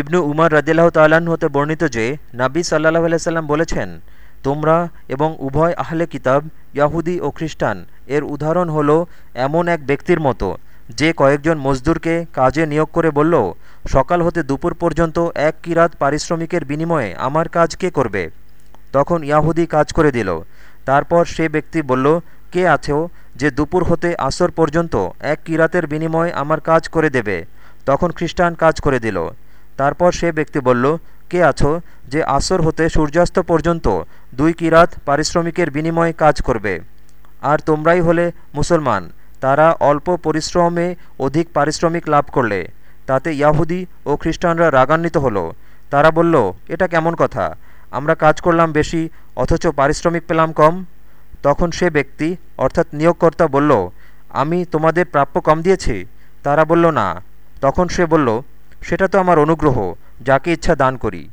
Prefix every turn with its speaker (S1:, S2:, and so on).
S1: ইবনু উমার রদিল্লাহ তাল্লাহ্ন হতে বর্ণিত যে, নাবি সাল্লাহ আলাইসাল্লাম বলেছেন, তোমরা এবং উভয় আহলে কিতাব, ইয়াহুদি ও খ্রিস্টান, এর উদাহরণ হল এমন এক ব্যক্তির মতো, যে কয়েকজন মজদুরকে কাজে নিয়োগ করে বলল, সকাল হতে দুপুর পর্যন্ত এক কিরাত পারিশ্রমিকের বিনিময়ে আমার কাজ কে করবে তখন ইয়াহুদি কাজ করে দিল। তারপর সে ব্যক্তি বলল, কে আছেও যে দুপুর হতে আসর পর্যন্ত এক কিরাতের বিনিময়ে আমার কাজ করে দেবে তখন খ্রিস্টান কাজ করে দিল। তারপর সে ব্যক্তি বলল, কে আছো যে আসর হতে সূর্যাস্ত পর্যন্ত দুই কিরাত পারিশ্রমিকের বিনিময়ে কাজ করবে? আর তোমরাই হলে মুসলমান, তারা অল্প পরিশ্রমে অধিক পারিশ্রমিক লাভ করলে। তাতে ইয়াহুদি ও খ্রিস্টানরা রাগান্বিত হলো। তারা বলল, এটা কেমন কথা? আমরা কাজ করলাম বেশি, অথচ পারিশ্রমিক পেলাম কম? তখন সে ব্যক্তি, অর্থাৎ নিয়োগকর্তা বলল, আমি তোমাদের প্রাপ্য কম দিয়েছি? তারা বলল, না। তখন সে বলল সেটা তো আমার অনুগ্রহ যাকে ইচ্ছা দান করি।